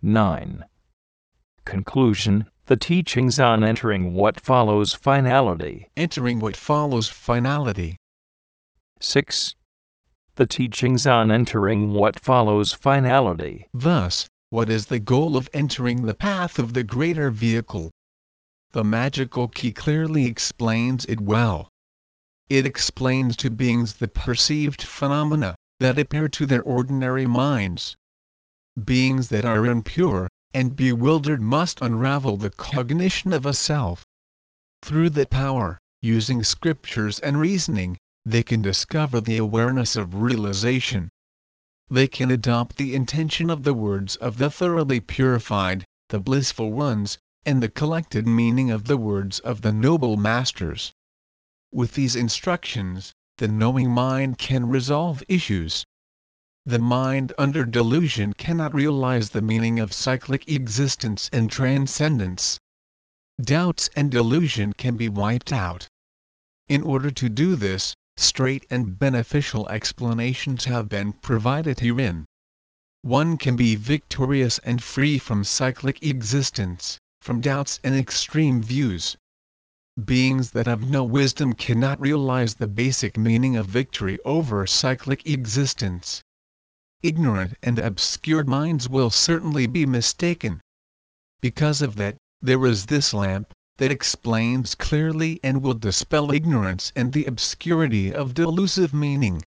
9. Conclusion The teachings on entering what follows finality. Entering what follows finality. 6. The teachings on entering what follows finality. Thus, what is the goal of entering the path of the greater vehicle? The magical key clearly explains it well. It explains to beings the perceived phenomena that appear to their ordinary minds. Beings that are impure and bewildered must unravel the cognition of a self. Through that power, using scriptures and reasoning, they can discover the awareness of realization. They can adopt the intention of the words of the thoroughly purified, the blissful ones, and the collected meaning of the words of the noble masters. With these instructions, the knowing mind can resolve issues. The mind under delusion cannot realize the meaning of cyclic existence and transcendence. Doubts and delusion can be wiped out. In order to do this, straight and beneficial explanations have been provided herein. One can be victorious and free from cyclic existence, from doubts and extreme views. Beings that have no wisdom cannot realize the basic meaning of victory over cyclic existence. Ignorant and obscured minds will certainly be mistaken. Because of that, there is this lamp, that explains clearly and will dispel ignorance and the obscurity of delusive meaning.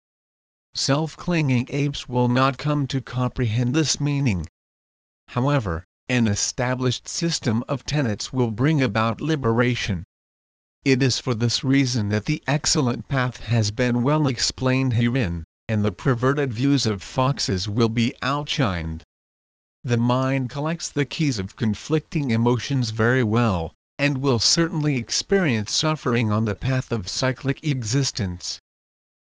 Self-clinging apes will not come to comprehend this meaning. However, an established system of tenets will bring about liberation. It is for this reason that the excellent path has been well explained herein, and the perverted views of foxes will be outshined. The mind collects the keys of conflicting emotions very well, and will certainly experience suffering on the path of cyclic existence.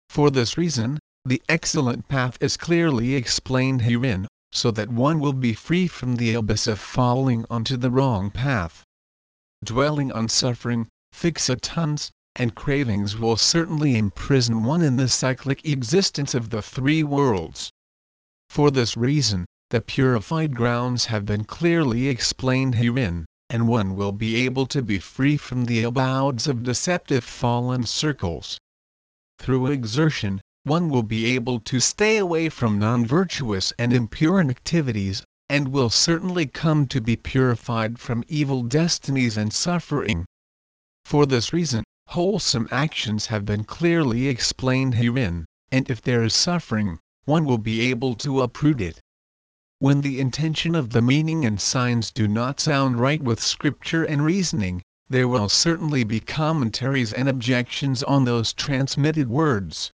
For this reason, the excellent path is clearly explained herein, so that one will be free from the abyss of falling onto the wrong path. Dwelling on suffering, fixations, and cravings will certainly imprison one in the cyclic existence of the three worlds. For this reason, the purified grounds have been clearly explained herein and one will be able to be free from the abodes of deceptive fallen circles. Through exertion, one will be able to stay away from non-virtuous and impure activities, and will certainly come to be purified from evil destinies and suffering. For this reason, wholesome actions have been clearly explained herein, and if there is suffering, one will be able to uproot it. When the intention of the meaning and signs do not sound right with scripture and reasoning, there will certainly be commentaries and objections on those transmitted words.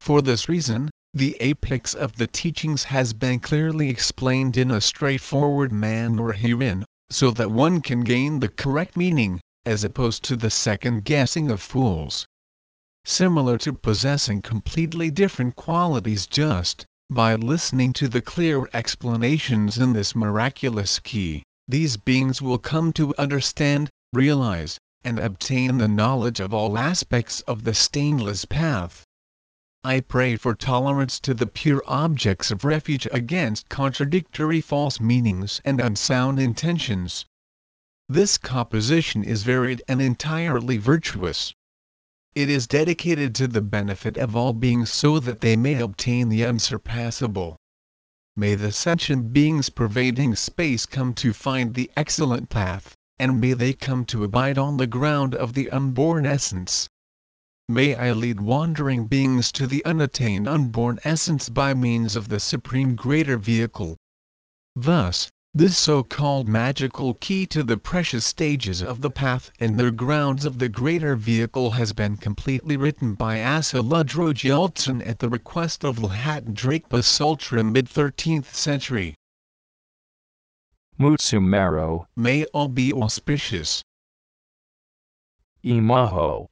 For this reason, the apex of the teachings has been clearly explained in a straightforward manner herein, so that one can gain the correct meaning, as opposed to the second guessing of fools. Similar to possessing completely different qualities just by listening to the clear explanations in this miraculous key, these beings will come to understand, realize, and obtain the knowledge of all aspects of the stainless path. I pray for tolerance to the pure objects of refuge against contradictory false meanings and unsound intentions. This composition is varied and entirely virtuous. It is dedicated to the benefit of all beings so that they may obtain the unsurpassable. May the sentient beings pervading space come to find the excellent path, and may they come to abide on the ground of the unborn essence. May I lead wandering beings to the unattained unborn essence by means of the supreme greater vehicle. Thus, this so-called magical key to the precious stages of the path and their grounds of the greater vehicle has been completely written by Asa Ludrow at the request of Lhat Drake Basultra mid-13th century. Mutsumero. May all be auspicious. Imaho.